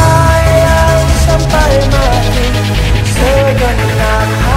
sayang sampai mati segenap hati